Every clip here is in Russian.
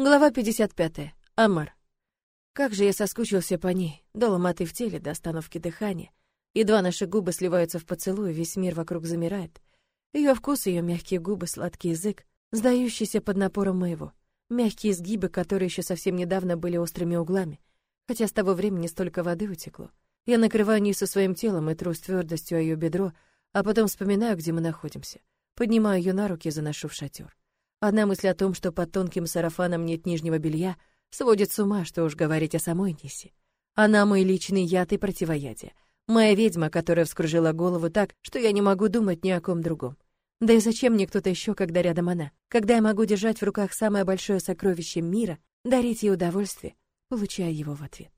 Глава 55. Амар. Как же я соскучился по ней, до ломоты в теле, до остановки дыхания. Едва наши губы сливаются в поцелуй, весь мир вокруг замирает. Ее вкус, ее мягкие губы, сладкий язык, сдающийся под напором моего. Мягкие изгибы, которые еще совсем недавно были острыми углами, хотя с того времени столько воды утекло. Я накрываю Нису своим телом и трусь твердостью о ее бедро, а потом вспоминаю, где мы находимся. Поднимаю ее на руки и заношу в шатер. Одна мысль о том, что под тонким сарафаном нет нижнего белья, сводит с ума, что уж говорить о самой Нисе. Она мой личный яд и противоядие. Моя ведьма, которая вскружила голову так, что я не могу думать ни о ком другом. Да и зачем мне кто-то еще, когда рядом она? Когда я могу держать в руках самое большое сокровище мира, дарить ей удовольствие, получая его в ответ.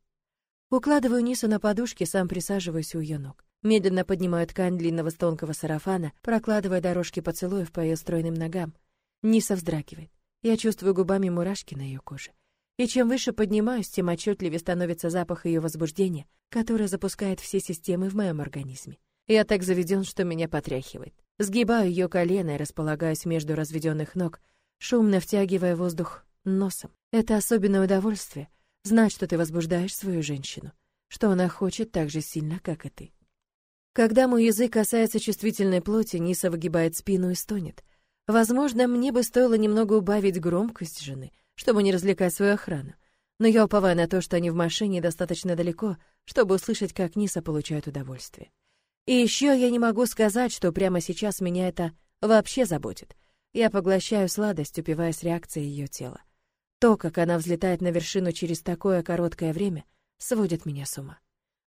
Укладываю Нису на подушке, сам присаживаюсь у ее ног. Медленно поднимаю ткань длинного тонкого сарафана, прокладывая дорожки поцелуев по ее стройным ногам, Ниса вздрагивает. Я чувствую губами мурашки на ее коже. И чем выше поднимаюсь, тем отчетливее становится запах ее возбуждения, который запускает все системы в моем организме. Я так заведен, что меня потряхивает. Сгибаю ее колено и располагаюсь между разведенных ног, шумно втягивая воздух носом. Это особенное удовольствие — знать, что ты возбуждаешь свою женщину, что она хочет так же сильно, как и ты. Когда мой язык касается чувствительной плоти, Ниса выгибает спину и стонет. Возможно, мне бы стоило немного убавить громкость жены, чтобы не развлекать свою охрану. Но я уповаю на то, что они в машине достаточно далеко, чтобы услышать, как Ниса получает удовольствие. И еще я не могу сказать, что прямо сейчас меня это вообще заботит. Я поглощаю сладость, упиваясь реакцией ее тела. То, как она взлетает на вершину через такое короткое время, сводит меня с ума.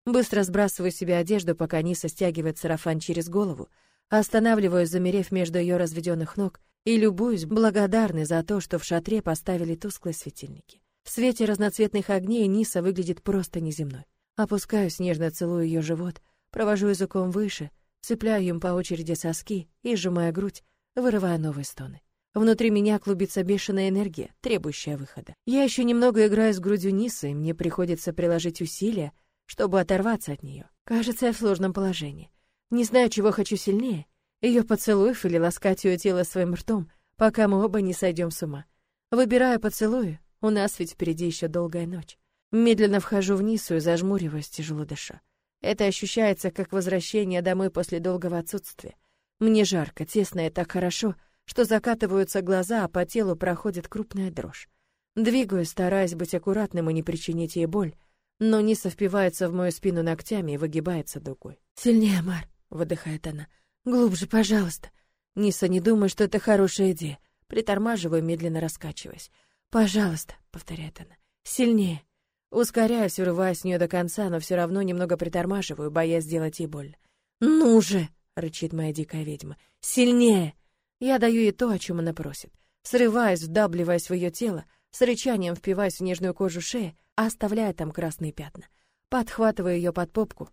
Быстро сбрасываю себе одежду, пока Ниса стягивает сарафан через голову, Останавливаюсь, замерев между ее разведенных ног, и любуюсь, благодарный за то, что в шатре поставили тусклые светильники. В свете разноцветных огней Ниса выглядит просто неземной. Опускаюсь, нежно целую ее живот, провожу языком выше, цепляю им по очереди соски и, сжимая грудь, вырывая новые стоны. Внутри меня клубится бешеная энергия, требующая выхода. Я еще немного играю с грудью Нисы, и мне приходится приложить усилия, чтобы оторваться от нее. Кажется, я в сложном положении. Не знаю, чего хочу сильнее, ее поцелуев или ласкать ее тело своим ртом, пока мы оба не сойдем с ума. Выбираю поцелуи, у нас ведь впереди еще долгая ночь. Медленно вхожу вниз и зажмуриваюсь, тяжело дыша. Это ощущается как возвращение домой после долгого отсутствия. Мне жарко, тесно и так хорошо, что закатываются глаза, а по телу проходит крупная дрожь. Двигаюсь, стараясь быть аккуратным и не причинить ей боль, но Ниса впивается в мою спину ногтями и выгибается дугой. «Сильнее, Мар!» Выдыхает она. Глубже, пожалуйста. Ниса, не думай, что это хорошая идея. Притормаживаю, медленно раскачиваясь. Пожалуйста, повторяет она. Сильнее. Ускоряюсь, врываясь в нее до конца, но все равно немного притормаживаю, боясь сделать ей больно. «Ну же!» — рычит моя дикая ведьма. «Сильнее!» Я даю ей то, о чем она просит. Срываясь, вдавливаясь в ее тело, с рычанием впиваясь в нежную кожу шеи, оставляя там красные пятна. Подхватываю ее под попку,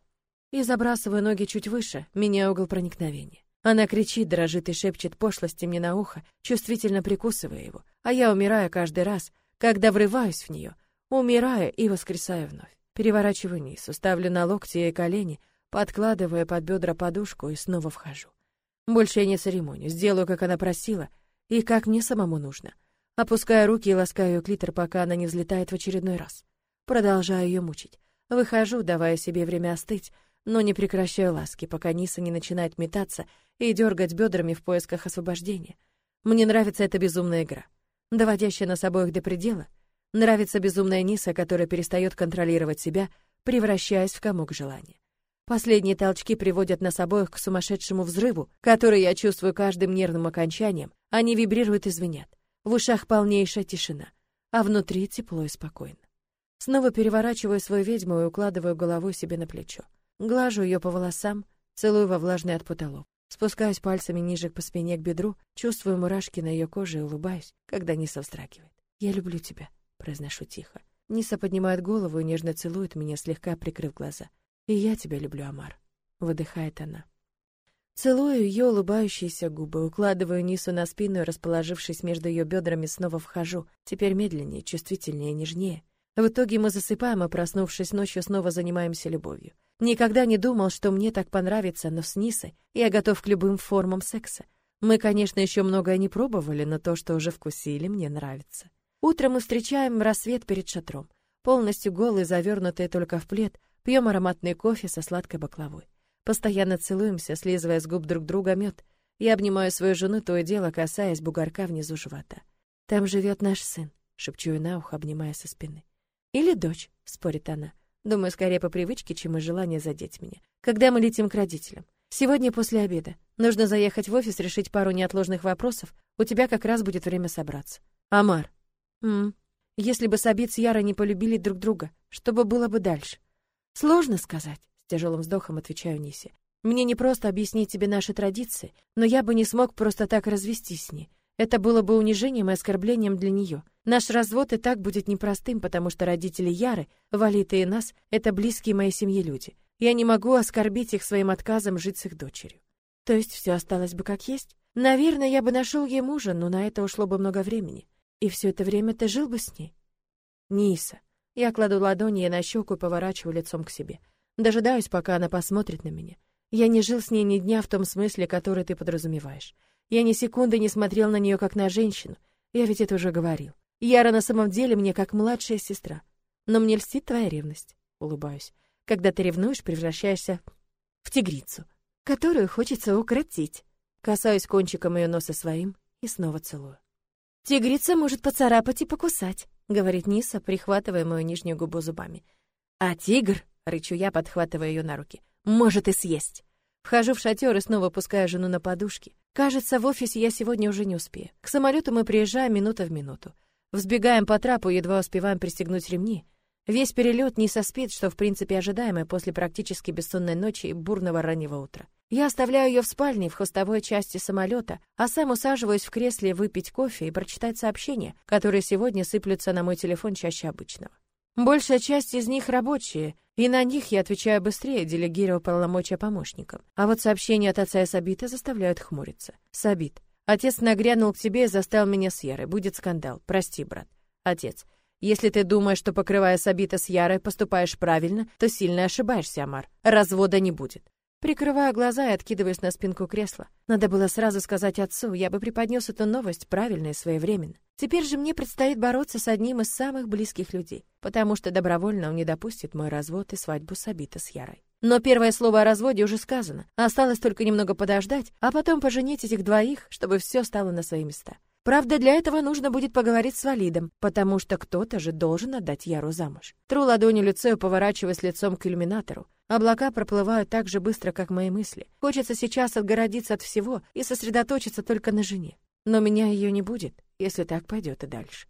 и забрасываю ноги чуть выше, меняя угол проникновения. Она кричит, дрожит и шепчет пошлости мне на ухо, чувствительно прикусывая его, а я умираю каждый раз, когда врываюсь в нее, умираю и воскресаю вновь. Переворачиваю низ, ставлю на локти и колени, подкладывая под бедра подушку и снова вхожу. Больше я не церемоню, сделаю, как она просила, и как мне самому нужно. Опускаю руки и ласкаю ее клитор, пока она не взлетает в очередной раз. Продолжаю ее мучить. Выхожу, давая себе время остыть, но не прекращаю ласки, пока Ниса не начинает метаться и дергать бедрами в поисках освобождения. Мне нравится эта безумная игра, доводящая нас обоих до предела. Нравится безумная Ниса, которая перестает контролировать себя, превращаясь в комок желания. Последние толчки приводят нас обоих к сумасшедшему взрыву, который я чувствую каждым нервным окончанием. Они вибрируют и звенят. В ушах полнейшая тишина, а внутри тепло и спокойно. Снова переворачиваю свою ведьму и укладываю головой себе на плечо. Глажу ее по волосам, целую во влажный от потолок. Спускаюсь пальцами ниже по спине к бедру, чувствую мурашки на ее коже и улыбаюсь, когда Ниса вздрагивает. «Я люблю тебя», — произношу тихо. Ниса поднимает голову и нежно целует меня, слегка прикрыв глаза. «И я тебя люблю, Амар», — выдыхает она. Целую ее улыбающиеся губы, укладываю Нису на спину и, расположившись между ее бедрами, снова вхожу, теперь медленнее, чувствительнее, нежнее. В итоге мы засыпаем, а проснувшись ночью, снова занимаемся любовью. Никогда не думал, что мне так понравится, но с Нисой я готов к любым формам секса. Мы, конечно, еще многое не пробовали, но то, что уже вкусили, мне нравится. Утром мы встречаем рассвет перед шатром. Полностью голые, завернутые только в плед, пьем ароматный кофе со сладкой баклавой. Постоянно целуемся, слизывая с губ друг друга мед. Я обнимаю свою жену, то и дело касаясь бугорка внизу живота. «Там живет наш сын», — шепчу я на ухо, обнимая со спины. «Или дочь», — спорит она. Думаю, скорее по привычке, чем из желания задеть меня. Когда мы летим к родителям? Сегодня после обеда. Нужно заехать в офис, решить пару неотложных вопросов. У тебя как раз будет время собраться. Амар. М. Если бы Сабит с Ярой не полюбили друг друга, что бы было бы дальше? Сложно сказать, с тяжелым вздохом отвечаю Нисе. Мне не просто объяснить тебе наши традиции, но я бы не смог просто так развестись с ней. Это было бы унижением и оскорблением для нее. Наш развод и так будет непростым, потому что родители Яры, Валита и нас — это близкие моей семье люди. Я не могу оскорбить их своим отказом жить с их дочерью. То есть все осталось бы как есть? Наверное, я бы нашел ей мужа, но на это ушло бы много времени. И все это время ты жил бы с ней? Ниса. Я кладу ладони ей на щеку и поворачиваю лицом к себе. Дожидаюсь, пока она посмотрит на меня. Я не жил с ней ни дня в том смысле, который ты подразумеваешь. Я ни секунды не смотрел на нее как на женщину. Я ведь это уже говорил. Яра на самом деле мне как младшая сестра. Но мне льстит твоя ревность. Улыбаюсь. Когда ты ревнуешь, превращаешься в тигрицу, которую хочется укротить. Касаюсь кончиком ее носа своим и снова целую. Тигрица может поцарапать и покусать, говорит Ниса, прихватывая мою нижнюю губу зубами. А тигр, рычу я, подхватывая ее на руки, может и съесть. Вхожу в шатер и снова пускаю жену на подушки. Кажется, в офисе я сегодня уже не успею. К самолету мы приезжаем минута в минуту. Взбегаем по трапу, едва успеваем пристегнуть ремни. Весь перелет не соспит, что в принципе ожидаемо после практически бессонной ночи и бурного раннего утра. Я оставляю ее в спальне в хвостовой части самолета, а сам усаживаюсь в кресле выпить кофе и прочитать сообщения, которые сегодня сыплются на мой телефон чаще обычного. Большая часть из них рабочие, и на них я отвечаю быстрее, делегировав полномочия помощникам. А вот сообщения от отца и Сабита заставляют хмуриться. Сабит. Отец нагрянул к тебе и заставил меня с Ярой. Будет скандал. Прости, брат. Отец. Если ты думаешь, что покрывая Сабита с Ярой поступаешь правильно, то сильно ошибаешься, Амар. Развода не будет. Прикрываю глаза и откидываюсь на спинку кресла. Надо было сразу сказать отцу, я бы преподнес эту новость правильно и своевременно. Теперь же мне предстоит бороться с одним из самых близких людей, потому что добровольно он не допустит мой развод и свадьбу Сабита с Ярой. Но первое слово о разводе уже сказано. Осталось только немного подождать, а потом поженить этих двоих, чтобы все стало на свои места. Правда, для этого нужно будет поговорить с Валидом, потому что кто-то же должен отдать Яру замуж. Тру ладонью лицо и поворачиваясь лицом к иллюминатору. Облака проплывают так же быстро, как мои мысли. Хочется сейчас отгородиться от всего и сосредоточиться только на жене. Но меня ее не будет, если так пойдет и дальше.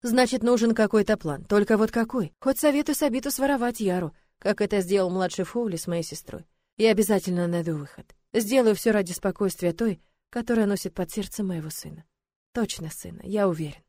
Значит, нужен какой-то план. Только вот какой? Хоть советую Сабиту своровать Яру, как это сделал младший Фоули с моей сестрой. Я обязательно найду выход. Сделаю все ради спокойствия той, которая носит под сердцем моего сына. Точно сына, я уверен.